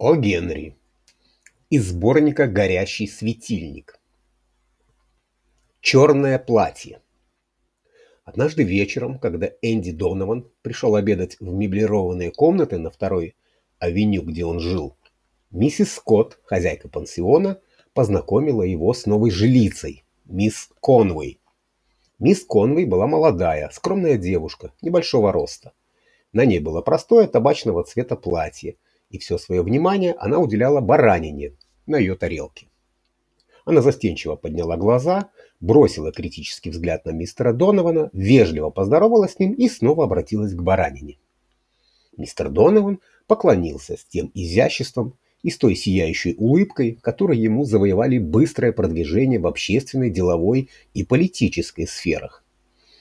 О. Генри. Из сборника «Горящий светильник». Черное платье. Однажды вечером, когда Энди Донован пришел обедать в меблированные комнаты на второй авеню, где он жил, миссис Скотт, хозяйка пансиона, познакомила его с новой жилицей, мисс Конвей. Мисс Конвей была молодая, скромная девушка, небольшого роста. На ней было простое табачного цвета платье – и все свое внимание она уделяла баранине на ее тарелке. Она застенчиво подняла глаза, бросила критический взгляд на мистера Донована, вежливо поздоровалась с ним и снова обратилась к баранине. Мистер Донован поклонился с тем изяществом и с той сияющей улыбкой, которые ему завоевали быстрое продвижение в общественной, деловой и политической сферах.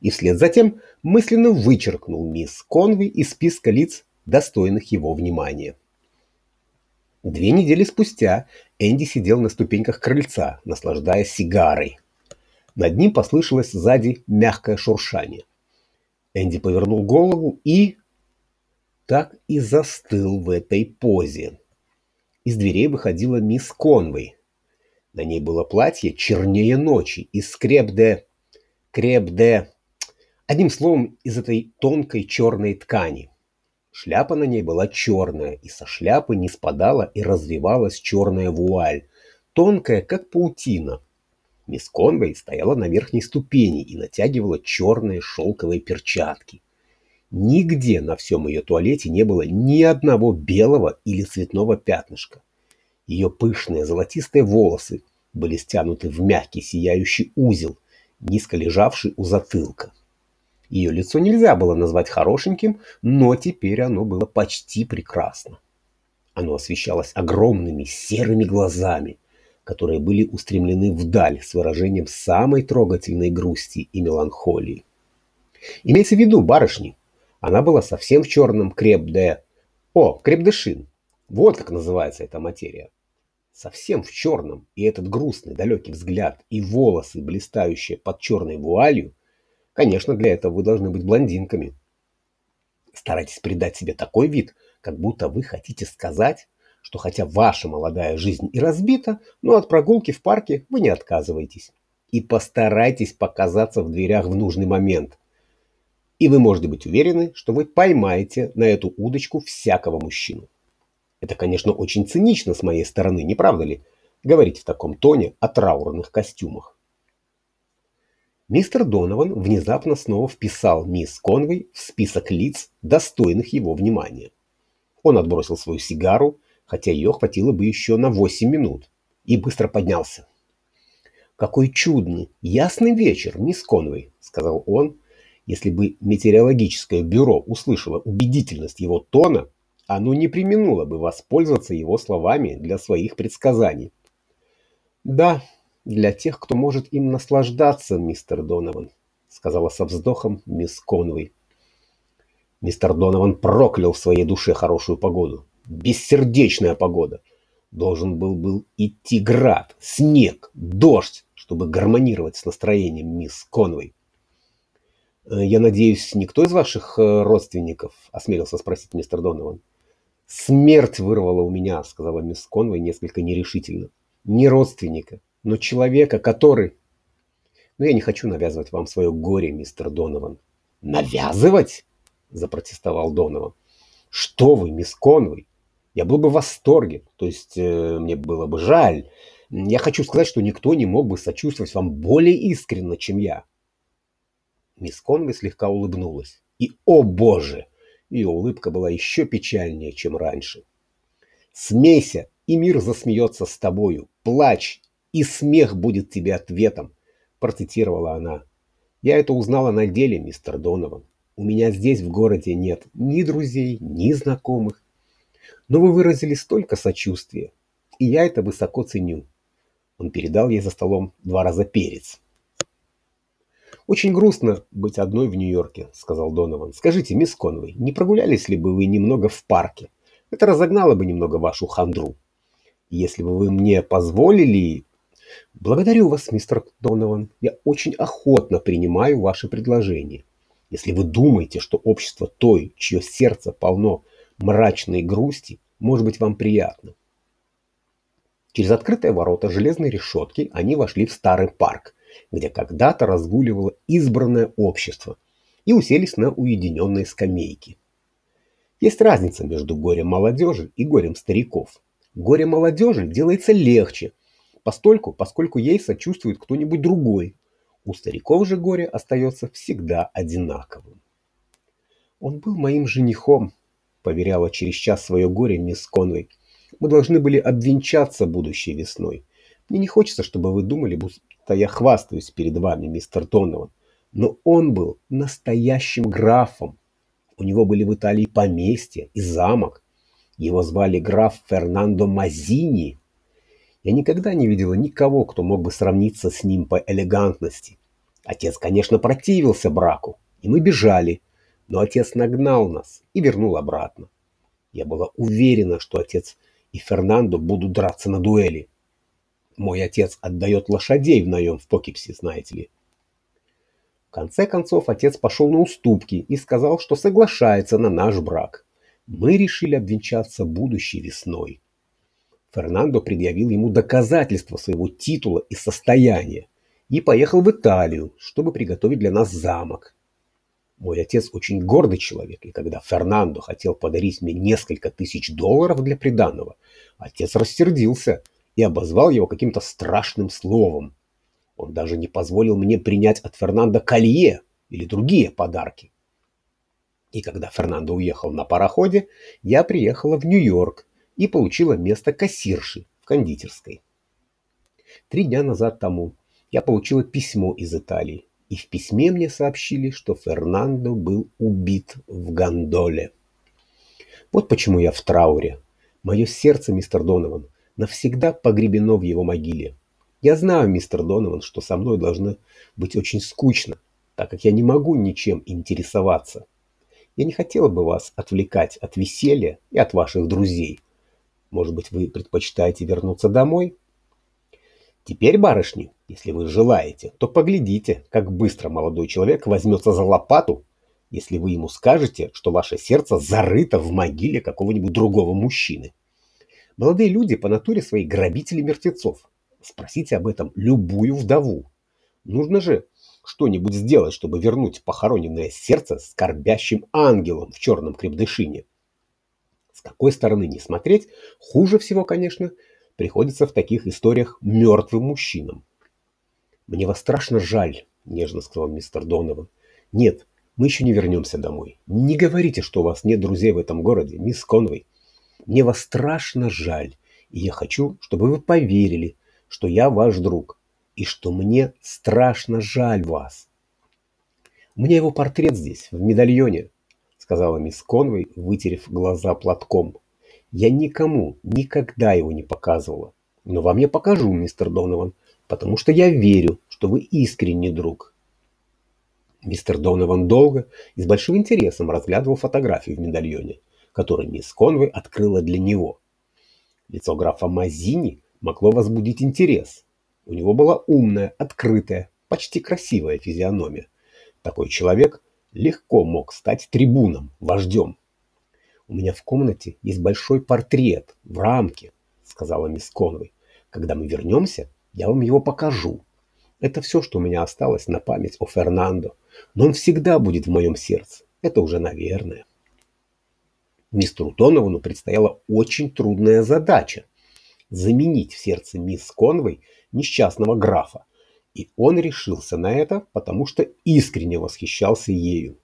И вслед за тем мысленно вычеркнул мисс Конви из списка лиц, достойных его внимания. Две недели спустя Энди сидел на ступеньках крыльца, наслаждаясь сигарой. Над ним послышалось сзади мягкое шуршание. Энди повернул голову и... Так и застыл в этой позе. Из дверей выходила мисс Конвей. На ней было платье чернее ночи из крепде... крепде... Одним словом, из этой тонкой черной ткани. Шляпа на ней была черная, и со шляпы не спадала и развивалась черная вуаль, тонкая, как паутина. Мисс Конвей стояла на верхней ступени и натягивала черные шелковые перчатки. Нигде на всем ее туалете не было ни одного белого или цветного пятнышка. Ее пышные золотистые волосы были стянуты в мягкий сияющий узел, низко лежавший у затылка. Ее лицо нельзя было назвать хорошеньким, но теперь оно было почти прекрасно. Оно освещалось огромными серыми глазами, которые были устремлены вдаль с выражением самой трогательной грусти и меланхолии. Имейте в виду, барышни, она была совсем в черном креп-де... О, креп-де-шин. Вот как называется эта материя. Совсем в черном, и этот грустный далекий взгляд, и волосы, блистающие под черной вуалью, Конечно, для этого вы должны быть блондинками. Старайтесь придать себе такой вид, как будто вы хотите сказать, что хотя ваша молодая жизнь и разбита, но от прогулки в парке вы не отказываетесь. И постарайтесь показаться в дверях в нужный момент. И вы можете быть уверены, что вы поймаете на эту удочку всякого мужчину. Это, конечно, очень цинично с моей стороны, не правда ли? Говорить в таком тоне о траурных костюмах. Мистер Донован внезапно снова вписал мисс Конвей в список лиц, достойных его внимания. Он отбросил свою сигару, хотя ее хватило бы еще на 8 минут, и быстро поднялся. «Какой чудный, ясный вечер, мисс Конвей», — сказал он. Если бы метеорологическое бюро услышало убедительность его тона, оно не применуло бы воспользоваться его словами для своих предсказаний. «Да, для тех, кто может им наслаждаться, мистер Донован», — сказала со вздохом мисс Конвей. Мистер Донован проклял в своей душе хорошую погоду. Бессердечная погода. Должен был был идти град, снег, дождь, чтобы гармонировать с настроением мисс Конвей. «Э, «Я надеюсь, никто из ваших э, родственников?» — осмелился спросить мистер Донован. «Смерть вырвала у меня», — сказала мисс Конвей несколько нерешительно. «Не родственника но человека, который... Но я не хочу навязывать вам свое горе, мистер Донован. Навязывать? Запротестовал Донован. Что вы, мисс Конвей? Я был бы в восторге, то есть э, мне было бы жаль. Я хочу сказать, что никто не мог бы сочувствовать вам более искренне, чем я. Мисс Конвей слегка улыбнулась. И, о боже, ее улыбка была еще печальнее, чем раньше. Смейся, и мир засмеется с тобою. Плачь, и смех будет тебе ответом, процитировала она. Я это узнала на деле, мистер Донован. У меня здесь в городе нет ни друзей, ни знакомых. Но вы выразили столько сочувствия, и я это высоко ценю. Он передал ей за столом два раза перец. «Очень грустно быть одной в Нью-Йорке», — сказал Донован. «Скажите, мисс Конвей, не прогулялись ли бы вы немного в парке? Это разогнало бы немного вашу хандру. Если бы вы мне позволили, Благодарю вас, мистер Донован. Я очень охотно принимаю ваше предложение. Если вы думаете, что общество той, чье сердце полно мрачной грусти, Может быть, вам приятно. Через открытые ворота железной решетки они вошли в старый парк, где когда-то разгуливало избранное общество, и уселись на уединенные скамейки. Есть разница между горем молодежи и горем стариков. Горе молодежи делается легче, постольку, поскольку ей сочувствует кто-нибудь другой. У стариков же горе остается всегда одинаковым. Он был моим женихом, поверяла через час свое горе мисс Конвей. Мы должны были обвенчаться будущей весной. Мне не хочется, чтобы вы думали, будто я хвастаюсь перед вами, мистер Донован. Но он был настоящим графом. У него были в Италии поместье и замок. Его звали граф Фернандо Мазини. Я никогда не видела никого, кто мог бы сравниться с ним по элегантности. Отец, конечно, противился браку, и мы бежали, но отец нагнал нас и вернул обратно. Я была уверена, что отец и Фернандо будут драться на дуэли. Мой отец отдает лошадей в наем в Покипсе, знаете ли. В конце концов, отец пошел на уступки и сказал, что соглашается на наш брак. Мы решили обвенчаться будущей весной. Фернандо предъявил ему доказательства своего титула и состояния и поехал в Италию, чтобы приготовить для нас замок. Мой отец очень гордый человек, и когда Фернандо хотел подарить мне несколько тысяч долларов для приданого, отец рассердился и обозвал его каким-то страшным словом. Он даже не позволил мне принять от Фернандо колье или другие подарки. И когда Фернандо уехал на пароходе, я приехала в Нью-Йорк и получила место кассирши в кондитерской. Три дня назад тому я получила письмо из Италии и в письме мне сообщили, что Фернандо был убит в гондоле. Вот почему я в трауре. Мое сердце, мистер Донован, навсегда погребено в его могиле. Я знаю, мистер Донован, что со мной должно быть очень скучно, так как я не могу ничем интересоваться. Я не хотела бы вас отвлекать от веселья и от ваших друзей. Может быть, вы предпочитаете вернуться домой? Теперь, барышни, если вы желаете, то поглядите, как быстро молодой человек возьмется за лопату, если вы ему скажете, что ваше сердце зарыто в могиле какого-нибудь другого мужчины. Молодые люди по натуре своей грабители мертвецов. Спросите об этом любую вдову. Нужно же что-нибудь сделать, чтобы вернуть похороненное сердце скорбящим ангелом в черном крепдышине. С какой стороны не смотреть, хуже всего, конечно, приходится в таких историях мертвым мужчинам. «Мне вас страшно жаль», — нежно сказал мистер Донован. «Нет, мы еще не вернемся домой. Не говорите, что у вас нет друзей в этом городе, мисс Конвей. Мне вас страшно жаль, и я хочу, чтобы вы поверили, что я ваш друг, и что мне страшно жаль вас. У меня его портрет здесь, в медальоне», — сказала мисс Конвей, вытерев глаза платком. Я никому никогда его не показывала. Но вам я покажу, мистер Донован, потому что я верю, что вы искренний друг. Мистер Донован долго и с большим интересом разглядывал фотографию в медальоне, которую мисс Конвей открыла для него. Лицо графа Мазини могло возбудить интерес. У него была умная, открытая, почти красивая физиономия. Такой человек легко мог стать трибуном, вождем. «У меня в комнате есть большой портрет в рамке», — сказала мисс Конвей. «Когда мы вернемся, я вам его покажу. Это все, что у меня осталось на память о Фернандо, но он всегда будет в моем сердце. Это уже наверное». Мистеру Доновану предстояла очень трудная задача – заменить в сердце мисс Конвей несчастного графа, и он решился на это, потому что искренне восхищался ею.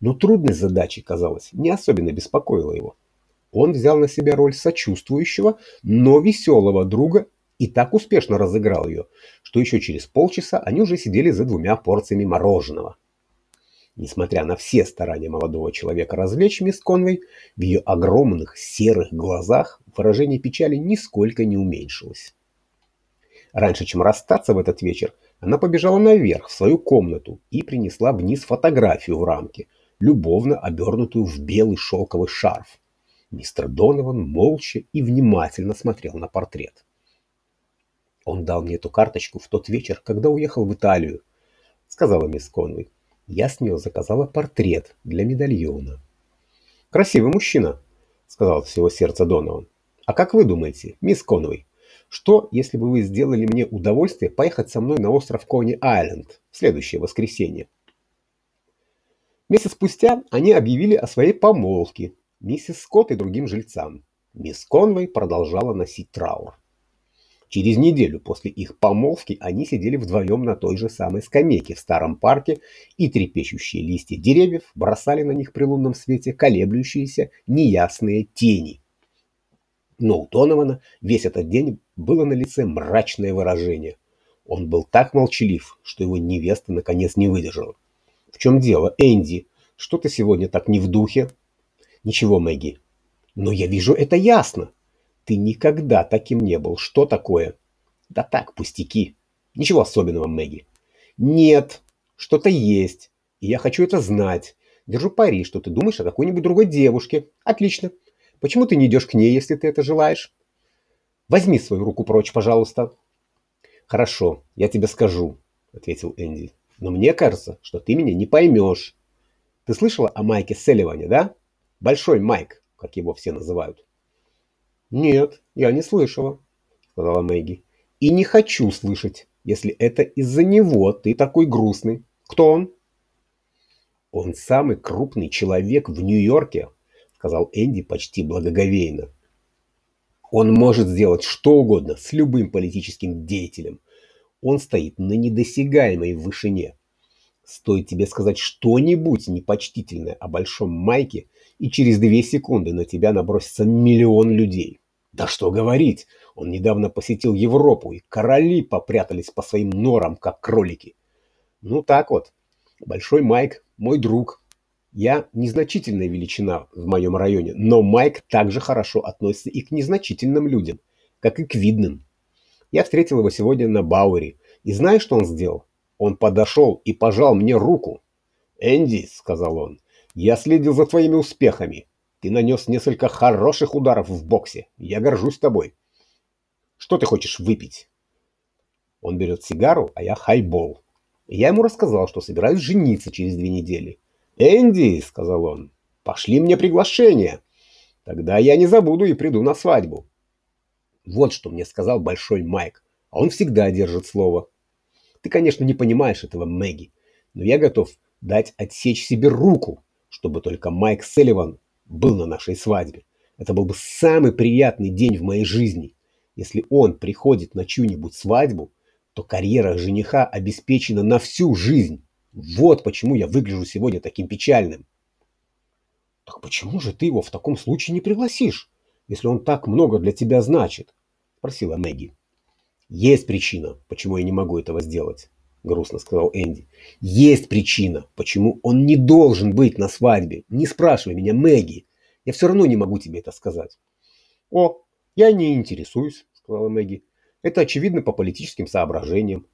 Но трудность задачи, казалось, не особенно беспокоила его. Он взял на себя роль сочувствующего, но веселого друга и так успешно разыграл ее, что еще через полчаса они уже сидели за двумя порциями мороженого. Несмотря на все старания молодого человека развлечь мисс Конвей, в ее огромных серых глазах выражение печали нисколько не уменьшилось. Раньше, чем расстаться в этот вечер, она побежала наверх в свою комнату и принесла вниз фотографию в рамке – любовно обернутую в белый шелковый шарф. Мистер Донован молча и внимательно смотрел на портрет. «Он дал мне эту карточку в тот вечер, когда уехал в Италию», — сказала мисс Конвей. «Я с нее заказала портрет для медальона». «Красивый мужчина. сказал всего сердца Донован. «А как вы думаете, мисс Конвей, что, если бы вы сделали мне удовольствие поехать со мной на остров Кони-Айленд в следующее воскресенье?» Месяц спустя они объявили о своей помолвке миссис Скотт и другим жильцам. Мисс Конвей продолжала носить траур. Через неделю после их помолвки они сидели вдвоем на той же самой скамейке в старом парке, и трепещущие листья деревьев бросали на них при лунном свете колеблющиеся неясные тени. Но у Донована весь этот день было на лице мрачное выражение. Он был так молчалив, что его невеста наконец не выдержала. «В чем дело, Энди? Что ты сегодня так не в духе?» «Ничего, Мэгги». «Но я вижу это ясно. Ты никогда таким не был. Что такое? Да так, пустяки. Ничего особенного, Мэгги. Нет, что-то есть. И я хочу это знать. Держу пари, что ты думаешь о какой-нибудь другой девушке. Отлично. Почему ты не идешь к ней, если ты это желаешь? Возьми свою руку прочь, пожалуйста. Хорошо, я тебе скажу, ответил Энди. Но мне кажется, что ты меня не поймешь. Ты слышала о Майке Селливане, да? Большой Майк, как его все называют. «Нет, я не слышала», — сказала Мэгги. «И не хочу слышать, если это из-за него ты такой грустный. Кто он?» «Он самый крупный человек в Нью-Йорке», — сказал Энди почти благоговейно. «Он может сделать что угодно с любым политическим деятелем. Он стоит на недосягаемой вышине. Стоит тебе сказать что-нибудь непочтительное о Большом Майке, и через две секунды на тебя набросится миллион людей. Да что говорить, он недавно посетил Европу, и короли попрятались по своим норам, как кролики. Ну так вот, Большой Майк мой друг. Я незначительная величина в моем районе, но Майк также хорошо относится и к незначительным людям, как и к видным. Я встретил его сегодня на Бауэре, и знаешь, что он сделал? Он подошел и пожал мне руку. «Энди», — сказал он, я следил за твоими успехами. Ты нанес несколько хороших ударов в боксе. Я горжусь тобой. Что ты хочешь выпить? Он берет сигару, а я хайбол. Я ему рассказал, что собираюсь жениться через две недели. «Энди», — сказал он, — «пошли мне приглашение. Тогда я не забуду и приду на свадьбу». Вот что мне сказал Большой Майк, а он всегда держит слово. Ты, конечно, не понимаешь этого, Мэгги, но я готов дать отсечь себе руку, чтобы только Майк Селливан был на нашей свадьбе. Это был бы самый приятный день в моей жизни. Если он приходит на чью-нибудь свадьбу, то карьера жениха обеспечена на всю жизнь. Вот почему я выгляжу сегодня таким печальным. Так почему же ты его в таком случае не пригласишь, если он так много для тебя значит? Спросила Мэгги. Есть причина, почему я не могу этого сделать грустно сказал Энди. Есть причина, почему он не должен быть на свадьбе. Не спрашивай меня, Мэгги. Я все равно не могу тебе это сказать. О, я не интересуюсь, сказала Мэгги. Это очевидно по политическим соображениям.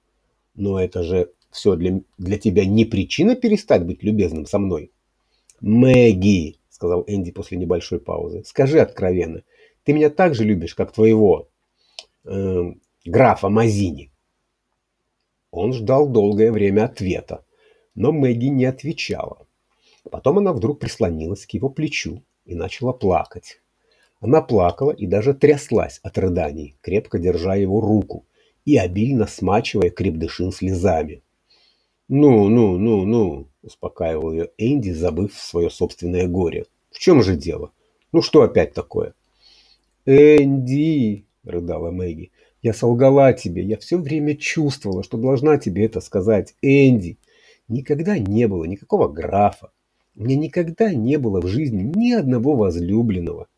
Но это же все для, для тебя не причина перестать быть любезным со мной. Мэгги, сказал Энди после небольшой паузы, скажи откровенно, ты меня так же любишь, как твоего э, графа Мазини? Он ждал долгое время ответа, но Мэгги не отвечала. Потом она вдруг прислонилась к его плечу и начала плакать. Она плакала и даже тряслась от рыданий, крепко держа его руку и обильно смачивая крепдышин слезами. «Ну, ну, ну, ну», — успокаивал ее Энди, забыв свое собственное горе. «В чем же дело? Ну что опять такое?» «Энди», — рыдала Мэгги, я солгала тебе, я все время чувствовала, что должна тебе это сказать. Энди, никогда не было никакого графа. У меня никогда не было в жизни ни одного возлюбленного.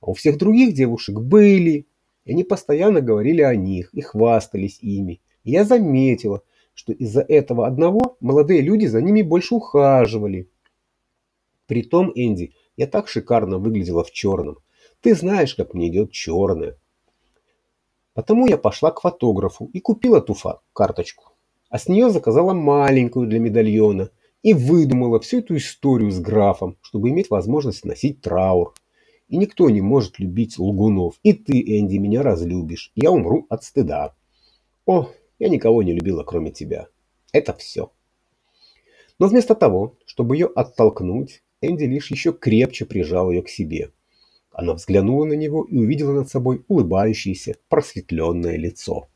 А у всех других девушек были. И они постоянно говорили о них и хвастались ими. И я заметила, что из-за этого одного молодые люди за ними больше ухаживали. Притом, Энди, я так шикарно выглядела в черном. Ты знаешь, как мне идет черное. Потому я пошла к фотографу и купила ту карточку. А с нее заказала маленькую для медальона и выдумала всю эту историю с графом, чтобы иметь возможность носить траур. И никто не может любить лгунов. И ты, Энди, меня разлюбишь. Я умру от стыда. О, я никого не любила, кроме тебя. Это все. Но вместо того, чтобы ее оттолкнуть, Энди лишь еще крепче прижал ее к себе. Она взглянула на него и увидела над собой улыбающееся, просветленное лицо.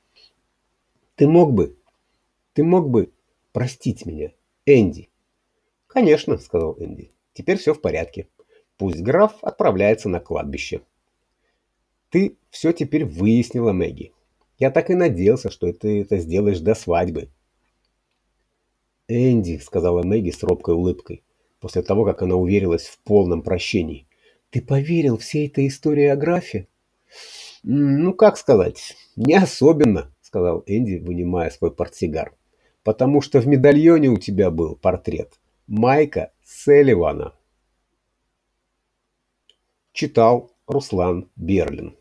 «Ты мог бы, ты мог бы простить меня, Энди?» «Конечно», — сказал Энди. «Теперь все в порядке. Пусть граф отправляется на кладбище». «Ты все теперь выяснила, Мэгги. Я так и надеялся, что ты это сделаешь до свадьбы». «Энди», — сказала Мэгги с робкой улыбкой, после того, как она уверилась в полном прощении. «Ты поверил всей этой истории о графе?» «Ну, как сказать, не особенно», — сказал Энди, вынимая свой портсигар. «Потому что в медальоне у тебя был портрет Майка Селивана». Читал Руслан Берлин.